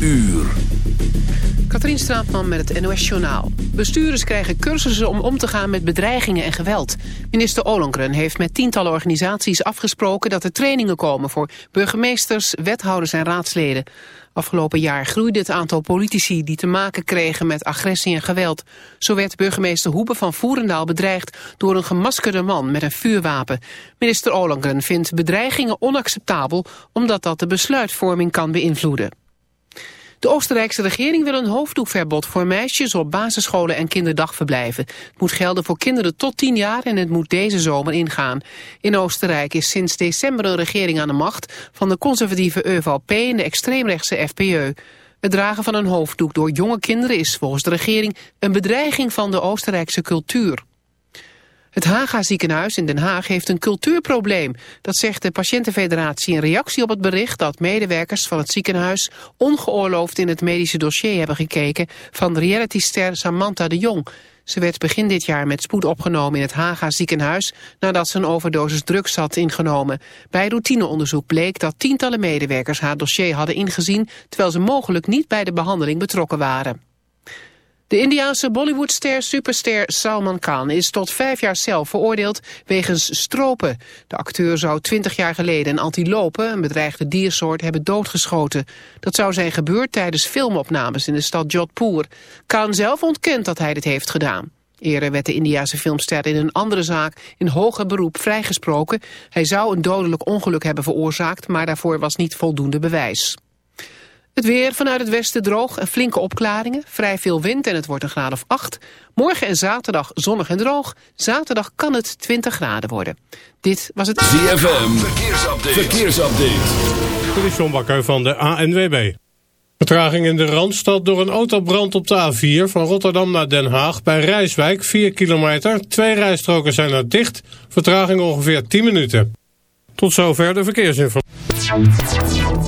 uur. Katrien Straatman met het NOS Journaal. Bestuurders krijgen cursussen om om te gaan met bedreigingen en geweld. Minister Ollongren heeft met tientallen organisaties afgesproken... dat er trainingen komen voor burgemeesters, wethouders en raadsleden. Afgelopen jaar groeide het aantal politici die te maken kregen met agressie en geweld. Zo werd burgemeester Hoebe van Voerendaal bedreigd door een gemaskerde man met een vuurwapen. Minister Ollongren vindt bedreigingen onacceptabel omdat dat de besluitvorming kan beïnvloeden. De Oostenrijkse regering wil een hoofddoekverbod voor meisjes op basisscholen en kinderdagverblijven. Het moet gelden voor kinderen tot 10 jaar en het moet deze zomer ingaan. In Oostenrijk is sinds december een regering aan de macht van de conservatieve ÖVP en de extreemrechtse FPÖ. Het dragen van een hoofddoek door jonge kinderen is volgens de regering een bedreiging van de Oostenrijkse cultuur. Het Haga ziekenhuis in Den Haag heeft een cultuurprobleem. Dat zegt de patiëntenfederatie in reactie op het bericht dat medewerkers van het ziekenhuis ongeoorloofd in het medische dossier hebben gekeken van realityster Samantha de Jong. Ze werd begin dit jaar met spoed opgenomen in het Haga ziekenhuis nadat ze een overdosis drugs had ingenomen. Bij routineonderzoek bleek dat tientallen medewerkers haar dossier hadden ingezien terwijl ze mogelijk niet bij de behandeling betrokken waren. De Indiaanse Bollywoodster superster Salman Khan is tot vijf jaar cel veroordeeld wegens stropen. De acteur zou twintig jaar geleden een antilope, een bedreigde diersoort, hebben doodgeschoten. Dat zou zijn gebeurd tijdens filmopnames in de stad Jodhpur. Khan zelf ontkent dat hij dit heeft gedaan. Eerder werd de Indiase filmster in een andere zaak in hoger beroep vrijgesproken. Hij zou een dodelijk ongeluk hebben veroorzaakt, maar daarvoor was niet voldoende bewijs. Het weer vanuit het westen droog en flinke opklaringen. Vrij veel wind en het wordt een graad of 8. Morgen en zaterdag zonnig en droog. Zaterdag kan het 20 graden worden. Dit was het... ZFM, verkeersupdate. verkeersupdate. Dit is John Bakker van de ANWB. Vertraging in de Randstad door een autobrand op de A4 van Rotterdam naar Den Haag bij Rijswijk 4 kilometer. Twee rijstroken zijn er dicht. Vertraging ongeveer 10 minuten. Tot zover de verkeersinformatie.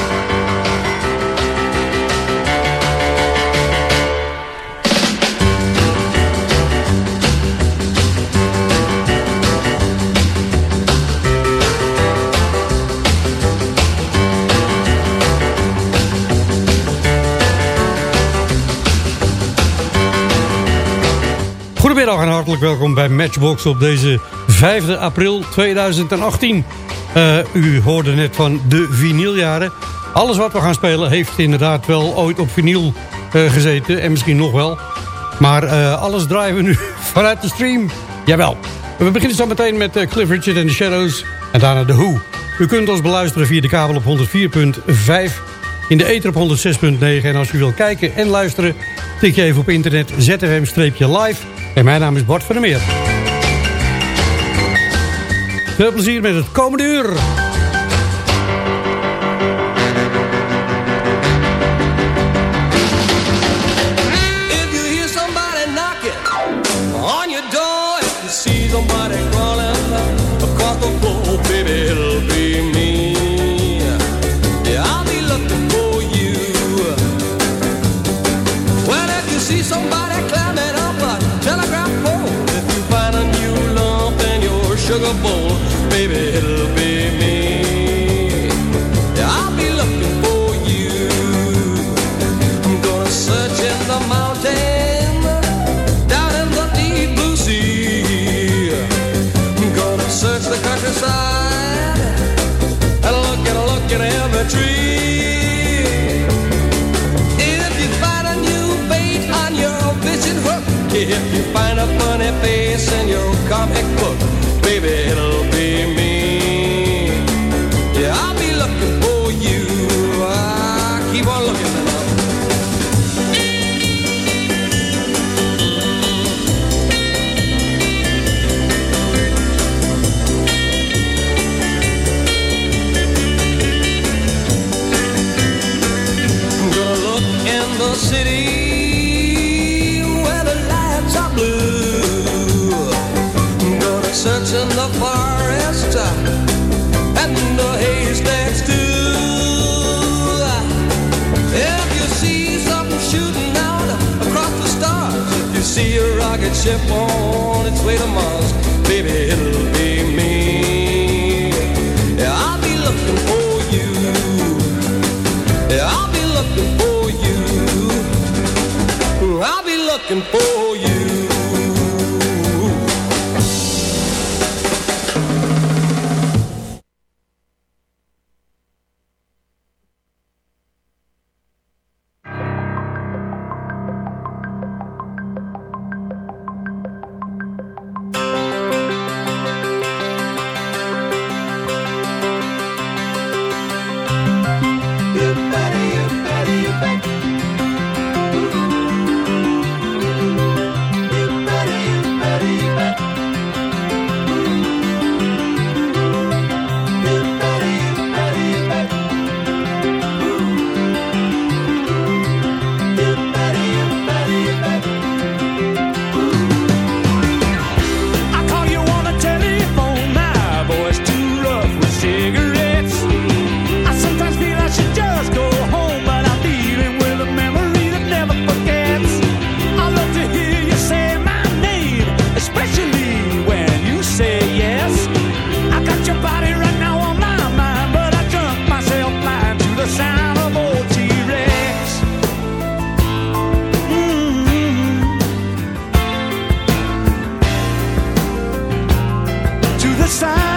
Goedemiddag en hartelijk welkom bij Matchbox op deze 5 april 2018. Uh, u hoorde net van de vinyljaren. Alles wat we gaan spelen heeft inderdaad wel ooit op vinyl uh, gezeten. En misschien nog wel. Maar uh, alles draaien we nu vanuit de stream. Jawel. We beginnen zo meteen met Cliff Richard and the Shadows. En daarna The Who. U kunt ons beluisteren via de kabel op 104.5. In de ether op 106.9. En als u wilt kijken en luisteren... tik je even op internet zfm-live en mijn naam is Bart van der Meer. Veel plezier met het komende uur. city where the lights are blue. Gonna search in the forest uh, and the haystacks too. If you see something shooting out across the stars, if you see a rocket ship on its way to Mars. And for outside.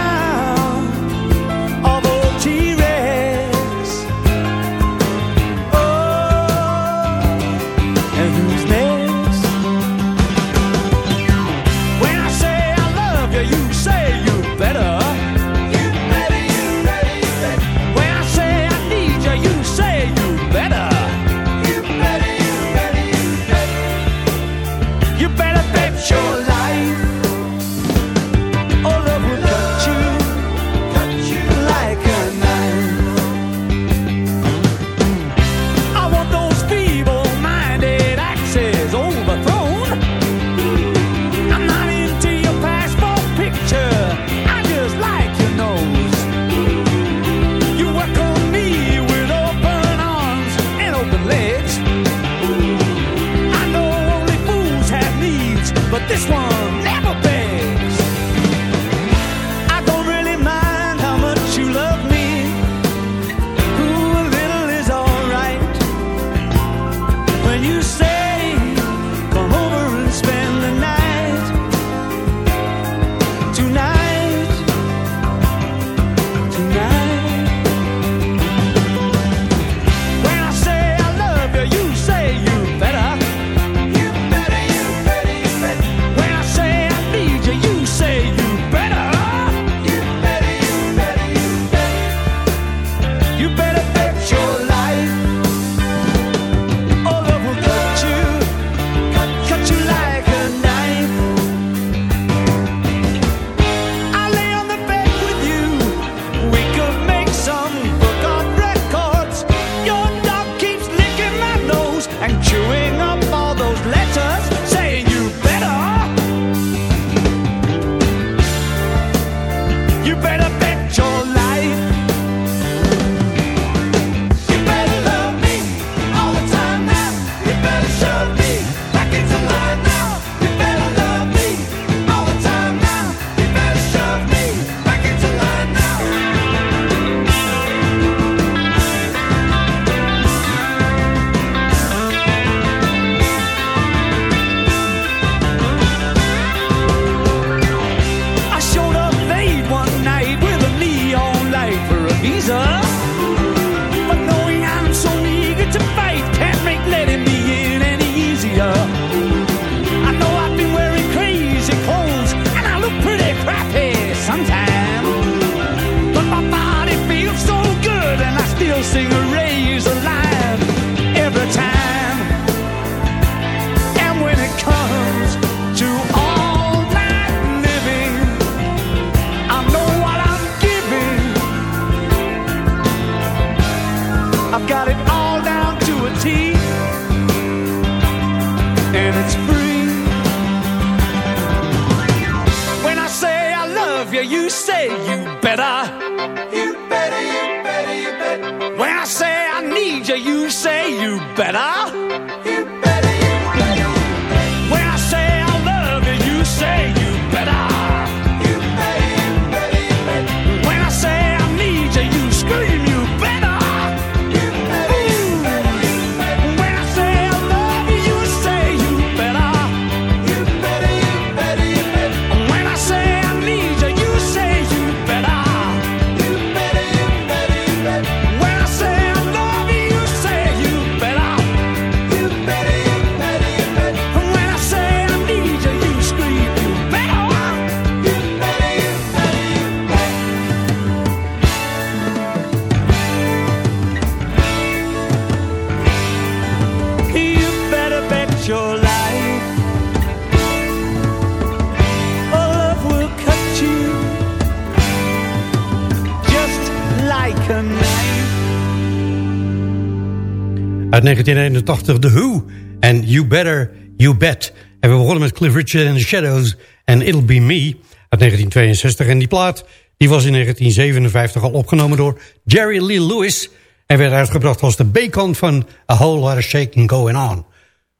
1981 The Who en You Better, You Bet. En we begonnen met Cliff Richard and the Shadows en It'll Be Me uit 1962. En die plaat die was in 1957 al opgenomen door Jerry Lee Lewis... en werd uitgebracht als de B-kant van A Whole Lot of Shaking Going On.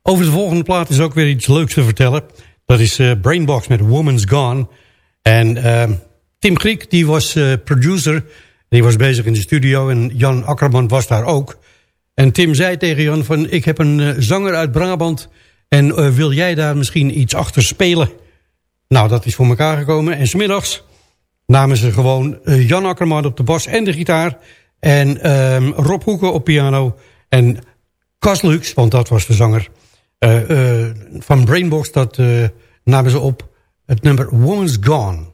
Over de volgende plaat is ook weer iets leuks te vertellen. Dat is eh, Brainbox met Woman's Gone. En ehm, Tim Griek die was eh, producer, die was bezig in de studio... en Jan Akkerman was daar ook... En Tim zei tegen Jan van... ik heb een eh, zanger uit Brabant... en eh, wil jij daar misschien iets achter spelen? Nou, dat is voor elkaar gekomen. En smiddags namen ze gewoon eh, Jan Akkerman op de bas en de gitaar... en ehm, Rob Hoeken op piano... en Cas Lux, want dat was de zanger... van Brainbox, dat namen ze op het nummer Woman's Gone...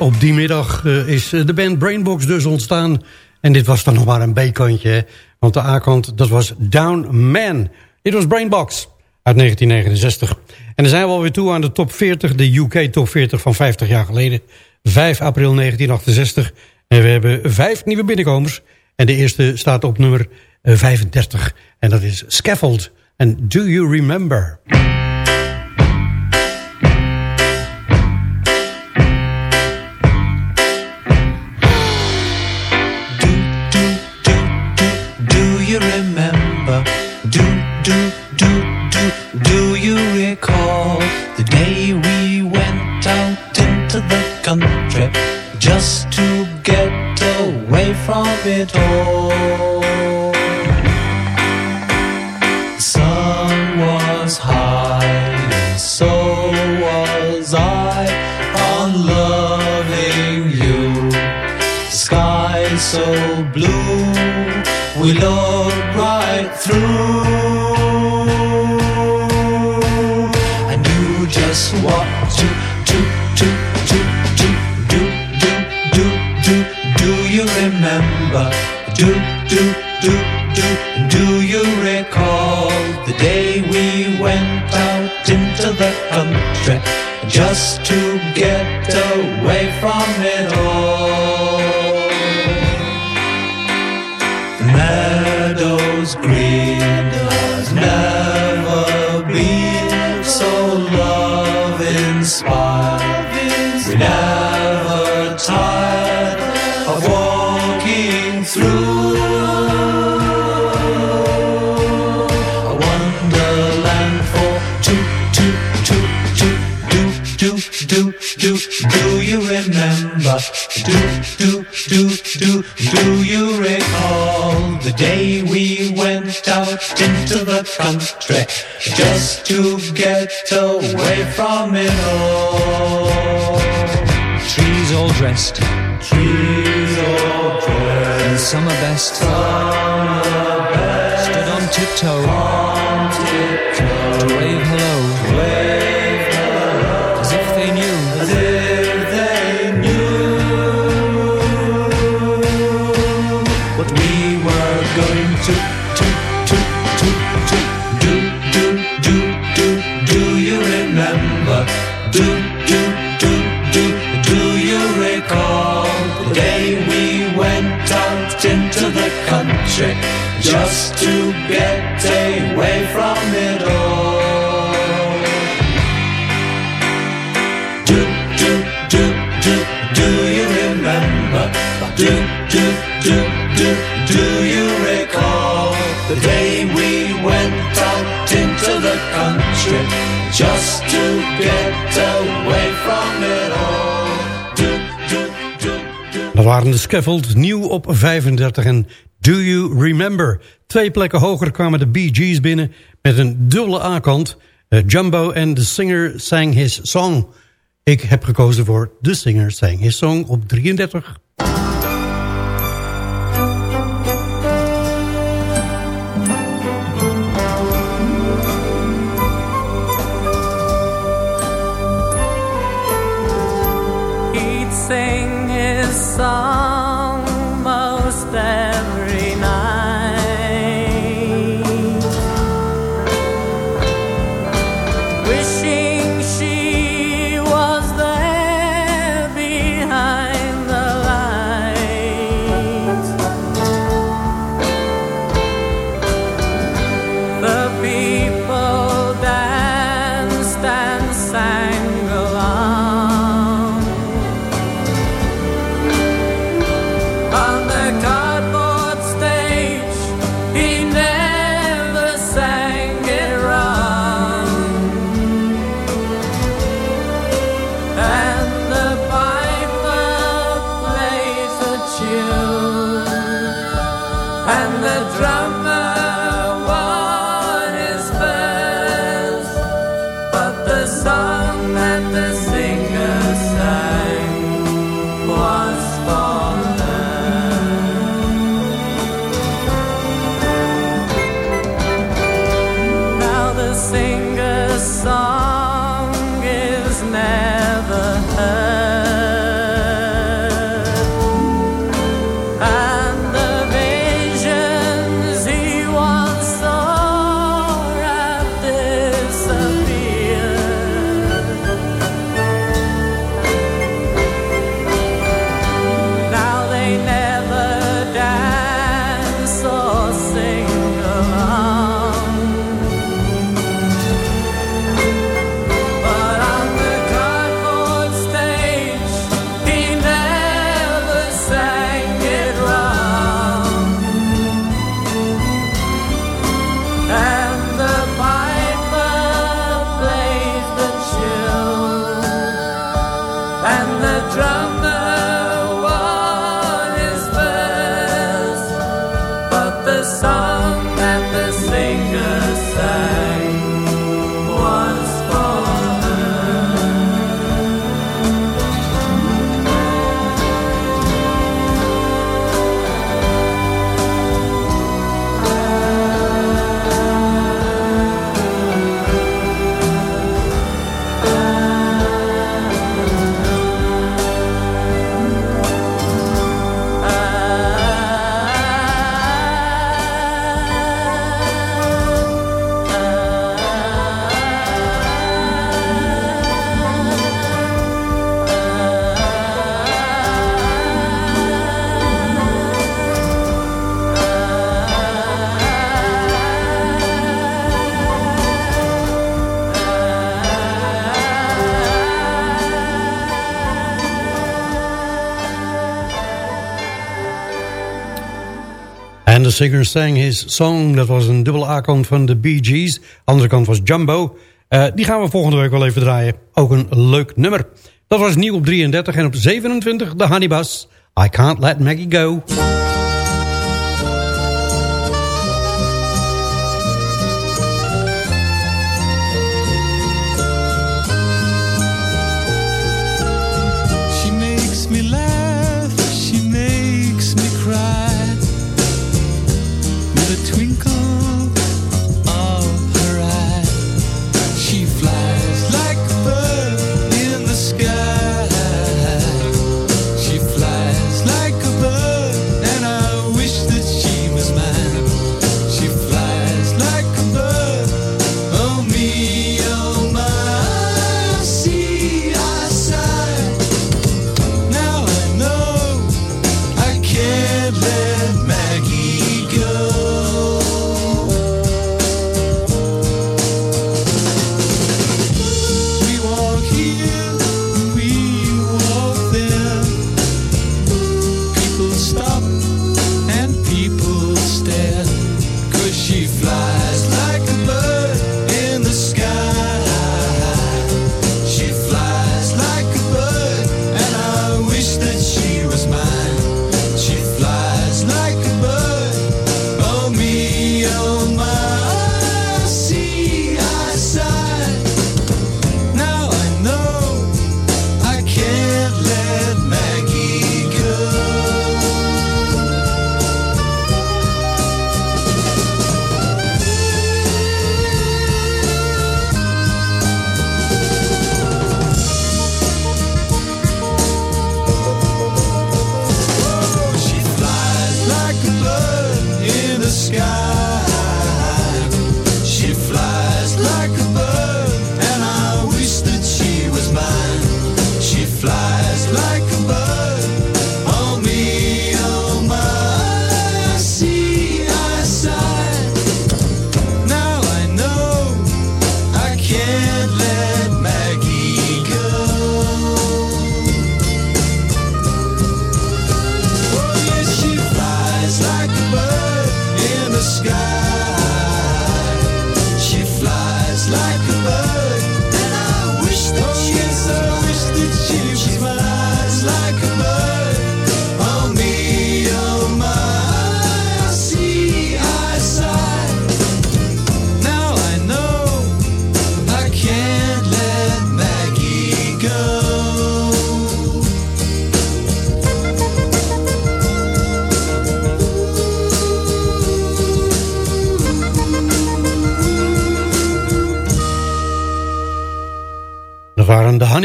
op die middag uh, is de band Brainbox dus ontstaan. En dit was dan nog maar een B-kantje. Want de A-kant, dat was Down Man. Dit was Brainbox uit 1969. En dan zijn we alweer toe aan de top 40. De UK top 40 van 50 jaar geleden. 5 april 1968. En we hebben vijf nieuwe binnenkomers. En de eerste staat op nummer 35. En dat is Scaffold. En Do You Remember? Do you recall the day we went out into the country just to get away from it all? Do, do, do, do. Do you recall the day we went out into the country just to get away from it all? The meadows green Do, do, do, do, do you recall the day we went out into the country just to get away from it all? Trees all dressed. Trees all dressed. In summer best, summer best, stood on tiptoe. On tiptoe, to wave hello country just to get away from it all? Do, do, do, do, do you remember? Do, do, do, do, do you recall the day we went out into the country just to get away from it all? Do, do. Dat waren de Scaffold, nieuw op 35 en Do You Remember? Twee plekken hoger kwamen de Bee Gees binnen met een dubbele A-kant. Eh, Jumbo en The Singer Sang His Song. Ik heb gekozen voor The Singer Sang His Song op 33. Singer sang his song. Dat was een dubbele A-kant van de Bee Gees. Andere kant was Jumbo. Eh, die gaan we volgende week wel even draaien. Ook een leuk nummer. Dat was nieuw op 33 en op 27 de Honeybus. I Can't Let Maggie Go.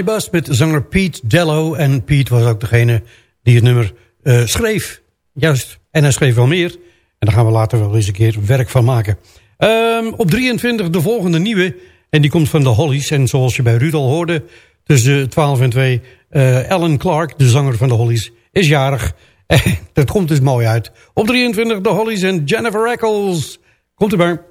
Met zanger Pete Dello. En Pete was ook degene die het nummer eh, schreef. Juist. En hij schreef wel meer. En daar gaan we later wel eens een keer werk van maken. Ehm, op 23 de volgende nieuwe. En die komt van de Hollies. En zoals je bij Ruud hoorde, tussen 12 en 2... Uh, eh, Alan Clark, de zanger van de Hollies, is jarig. dat komt dus mooi uit. Op 23 de Hollies en Jennifer Eccles. Komt u maar.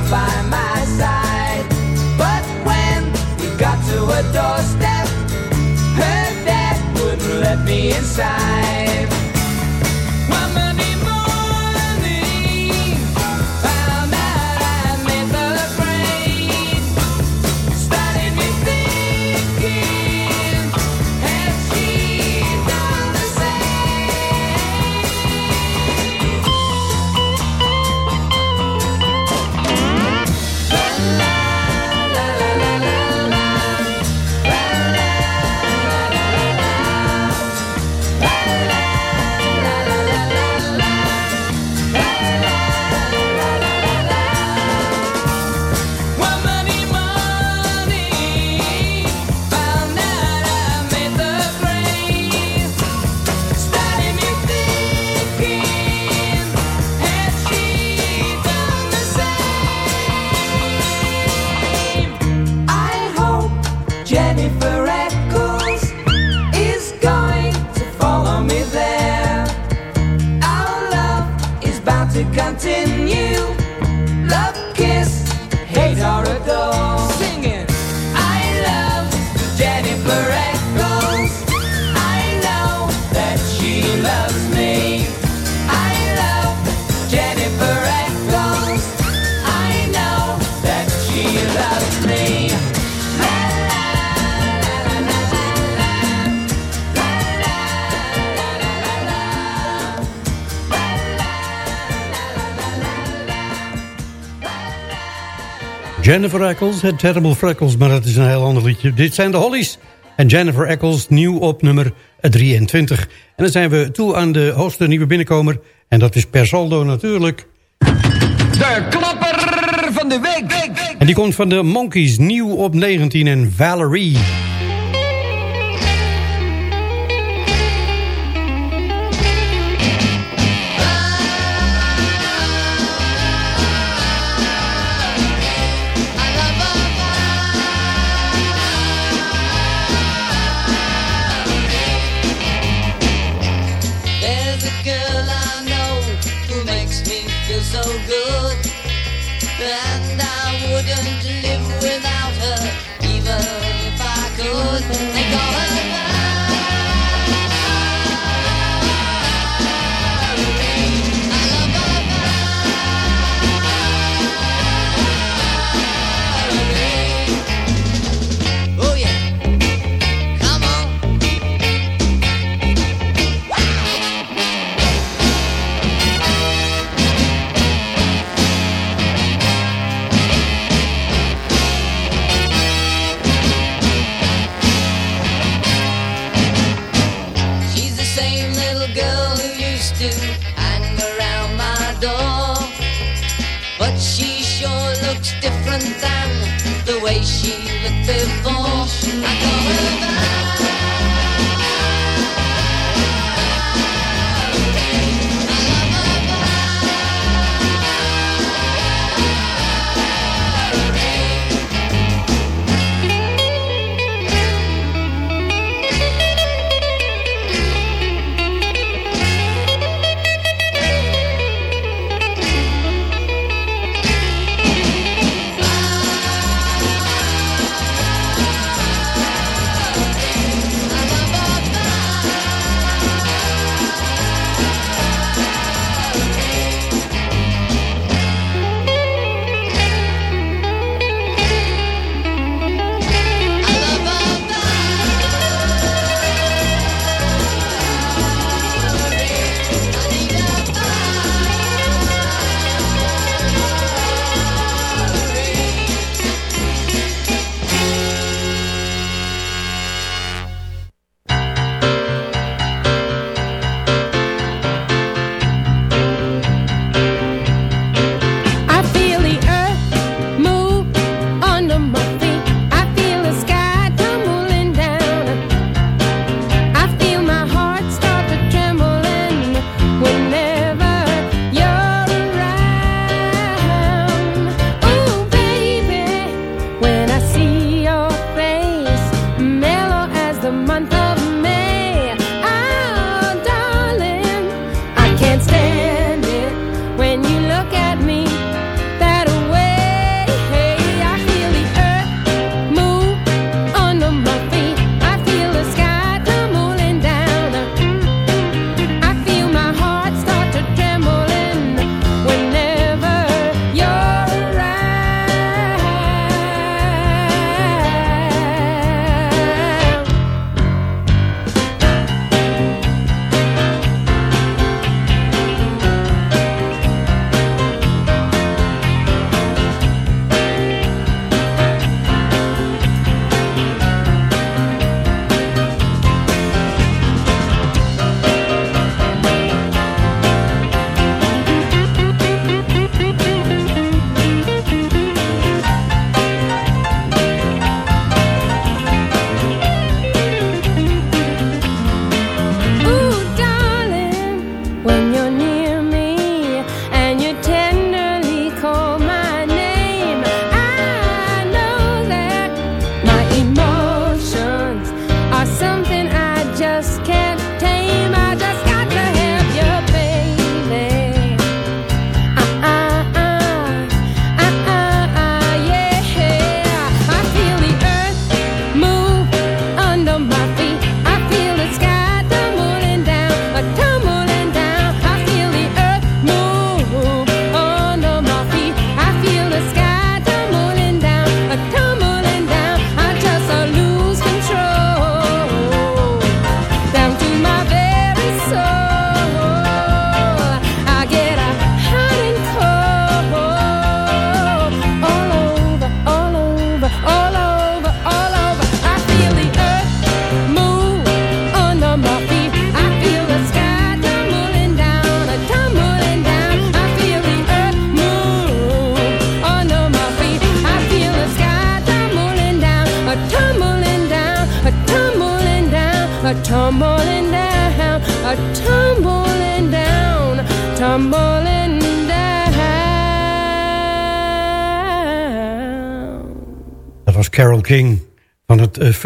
by my side. But when we got to doorstep, her dad wouldn't let me inside. Jennifer Eccles, het Terrible Freckles, maar dat is een heel ander liedje. Dit zijn de Hollies en Jennifer Eccles, nieuw op nummer 23. En dan zijn we toe aan de hoogste nieuwe binnenkomer. En dat is per saldo natuurlijk. De klapper van de week. En die komt van de Monkeys, nieuw op 19 en Valerie.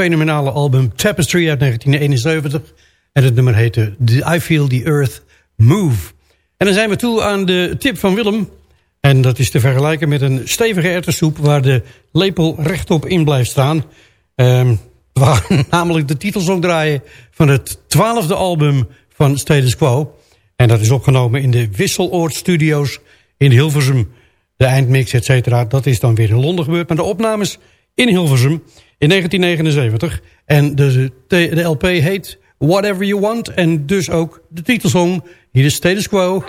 fenomenale album Tapestry uit 1971. En het nummer heette I Feel the Earth Move. En dan zijn we toe aan de tip van Willem. En dat is te vergelijken met een stevige erwtensoep... waar de lepel rechtop in blijft staan. Ehm, waar namelijk de titelsong draaien... van het twaalfde album van Status Quo. En dat is opgenomen in de Wisseloord Studios in Hilversum. De eindmix, et cetera, dat is dan weer in Londen gebeurd. Maar de opnames in Hilversum in 1979. En dus, eh, de, de LP heet Whatever You Want. En dus ook de titelsong. Hier is Status Quo.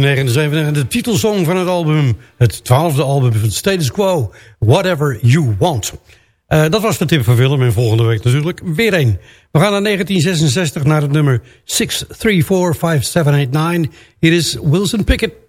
1997, de titelsong van het album, het twaalfde album van Status Quo, Whatever You Want. Eh, dat was de tip van Willem en volgende week natuurlijk weer één. We gaan naar 1966 naar het nummer 6345789. Hier is Wilson Pickett.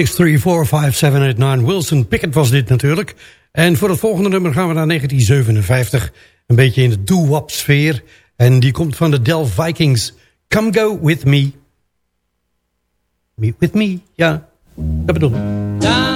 6345789 Wilson Pickett was dit natuurlijk. En voor het volgende nummer gaan we naar 1957. Een beetje in de doo-wop sfeer. En die komt van de Del Vikings. Come go with me. Meet with me, ja. Dat bedoel ik.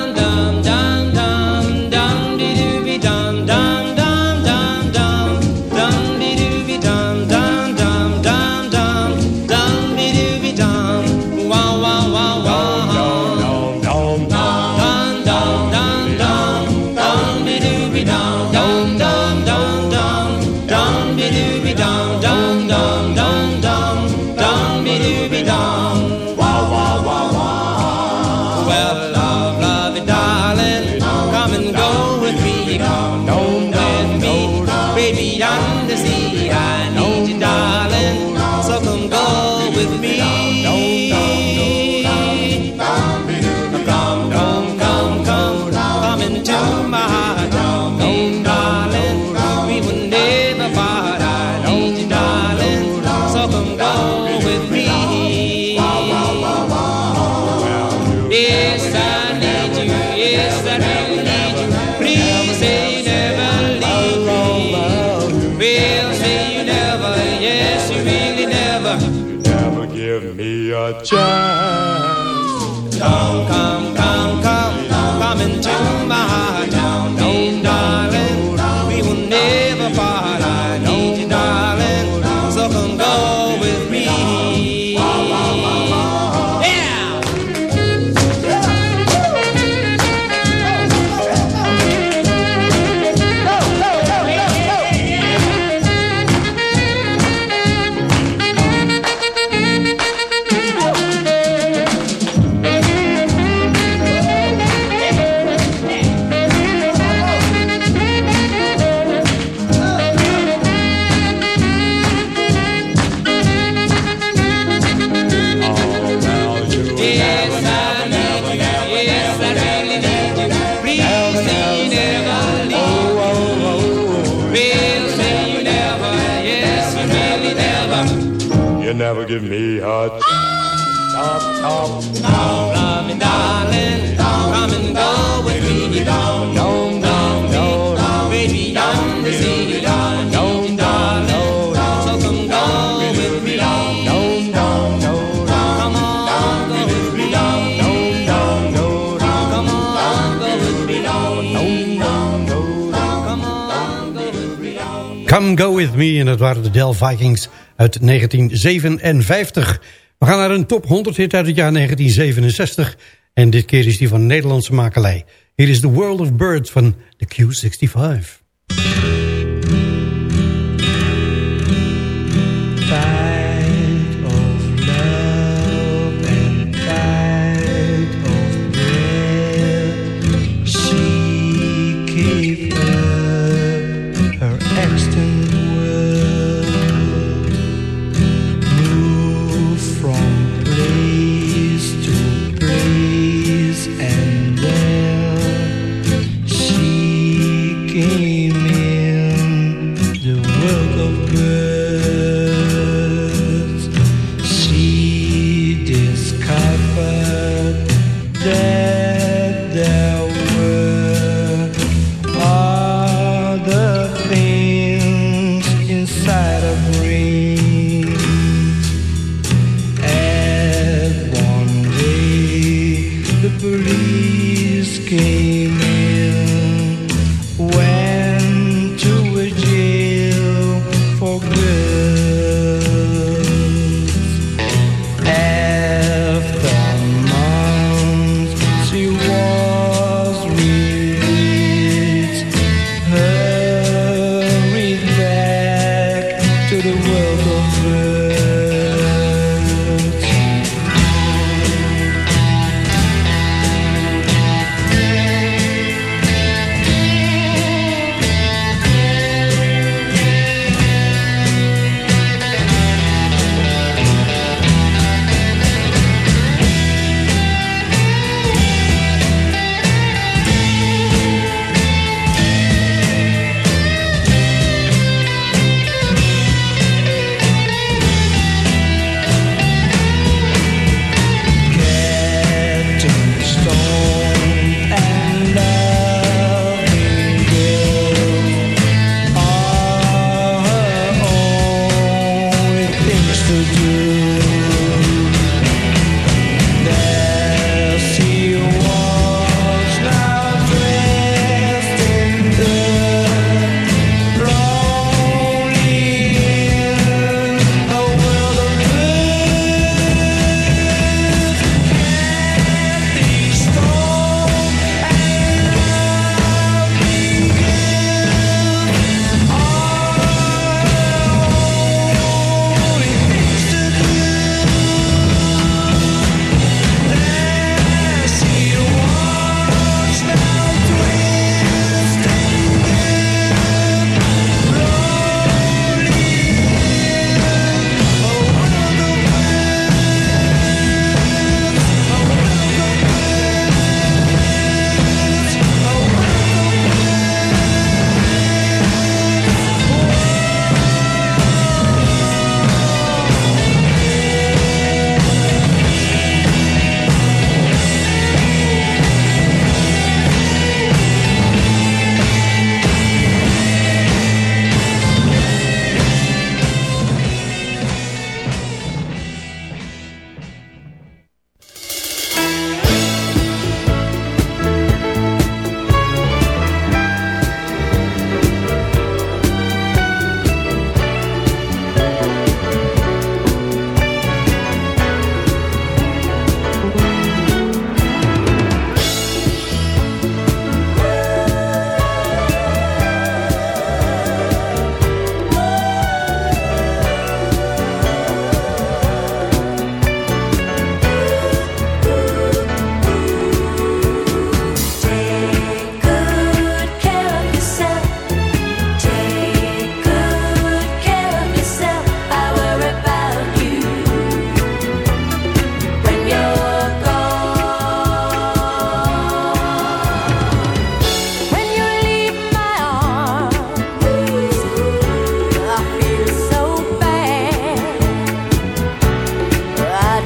Vikings uit 1957. We gaan naar een top 100 hit uit het jaar 1967. En dit keer is die van Nederlandse makelij. Hier is The World of Birds van de Q65.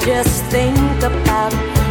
just think about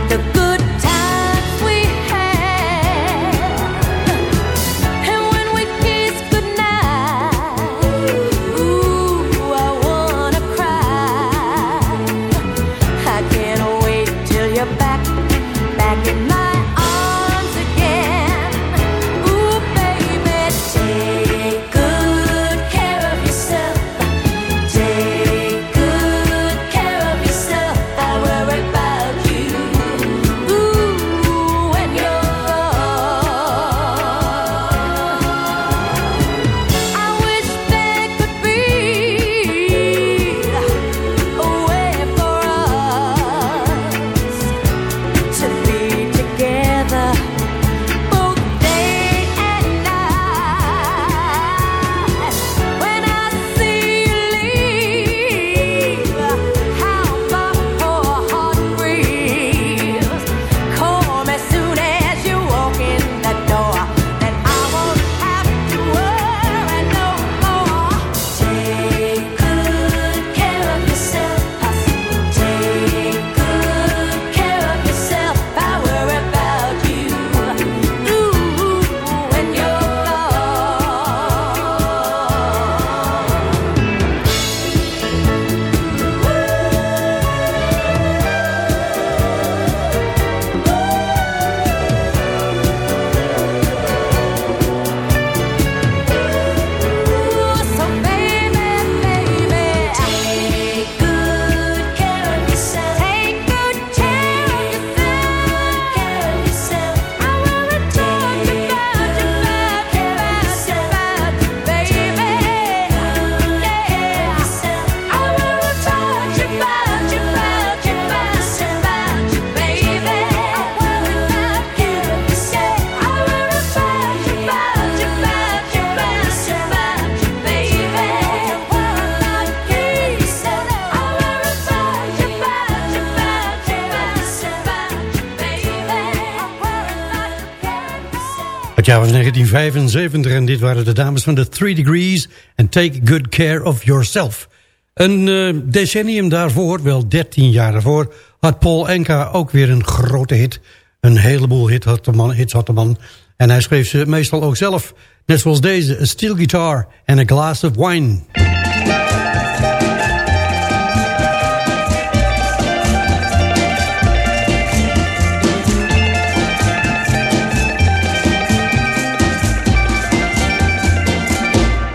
1975 en dit waren de dames van de Three Degrees en Take Good Care of Yourself. Een eh, decennium daarvoor, wel 13 jaar daarvoor, had Paul Enka ook weer een grote hit. Een heleboel hit had de man, hits had de man. En hij schreef ze meestal ook zelf. Net zoals deze, A Steel Guitar and a Glass of Wine.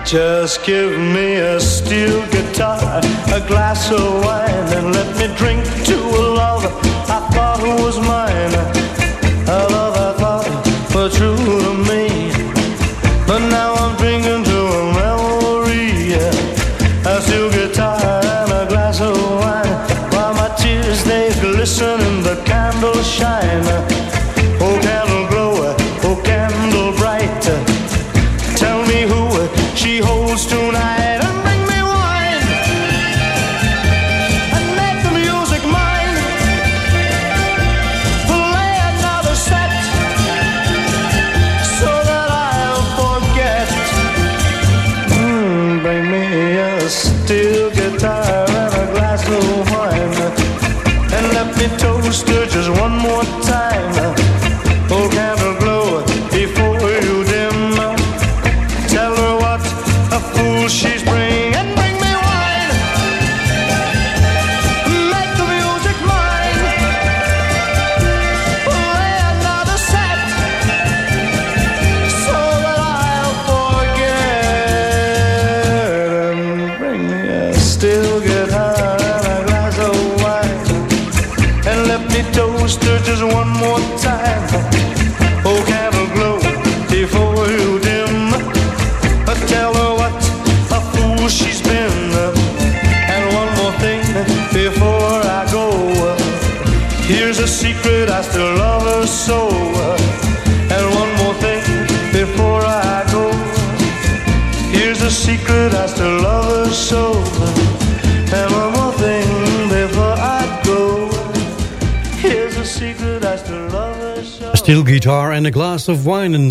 Just give me a steel guitar, a glass of wine, and let me drink to a love I thought was mine.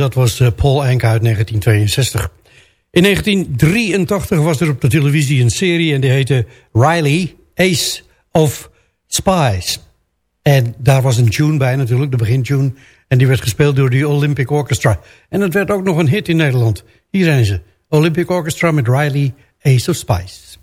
Dat was eh, Paul Enka uit 1962. In 1983 was er op de televisie een serie en die heette Riley, Ace of Spies. En daar was een tune bij natuurlijk, de begintune. En die werd gespeeld door de Olympic Orchestra. En het werd ook nog een hit in Nederland. Hier zijn ze. Olympic Orchestra met Riley, Ace of Spies.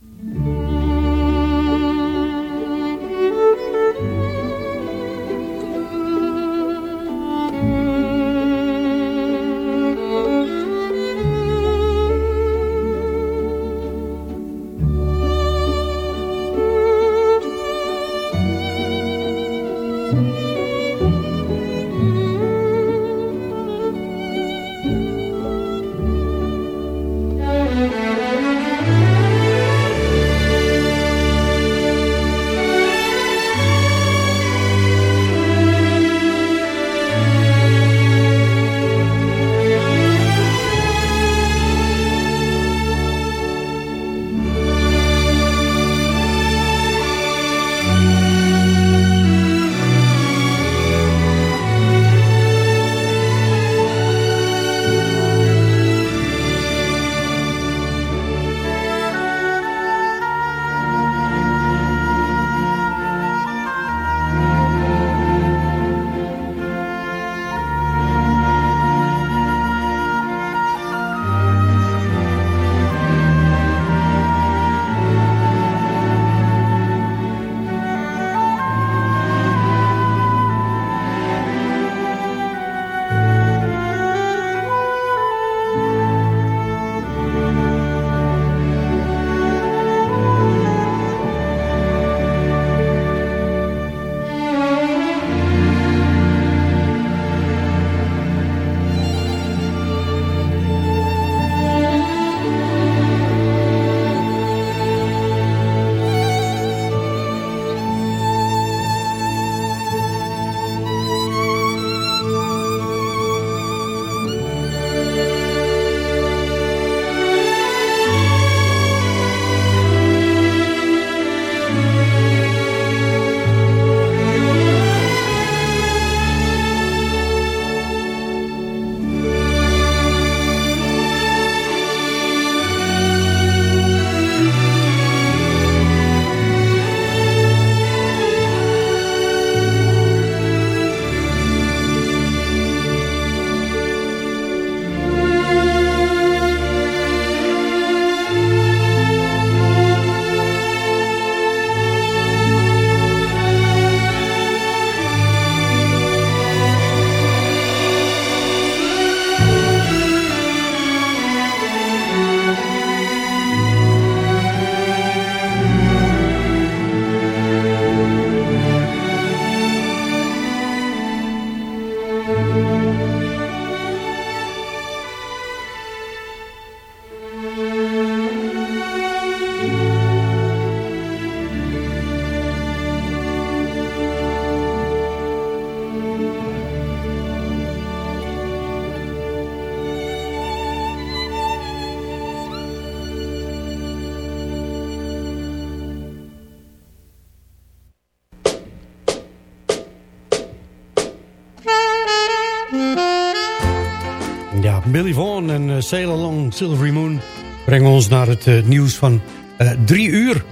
Sail Along Silvery Moon brengen ons naar het uh, nieuws van uh, drie uur.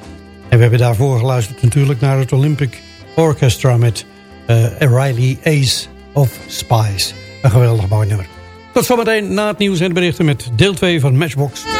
En we hebben daarvoor geluisterd natuurlijk naar het Olympic Orchestra met Riley Ace of Spice. Een geweldig mooi nummer. Tot zometeen na het nieuws en berichten met deel 2 van Matchbox.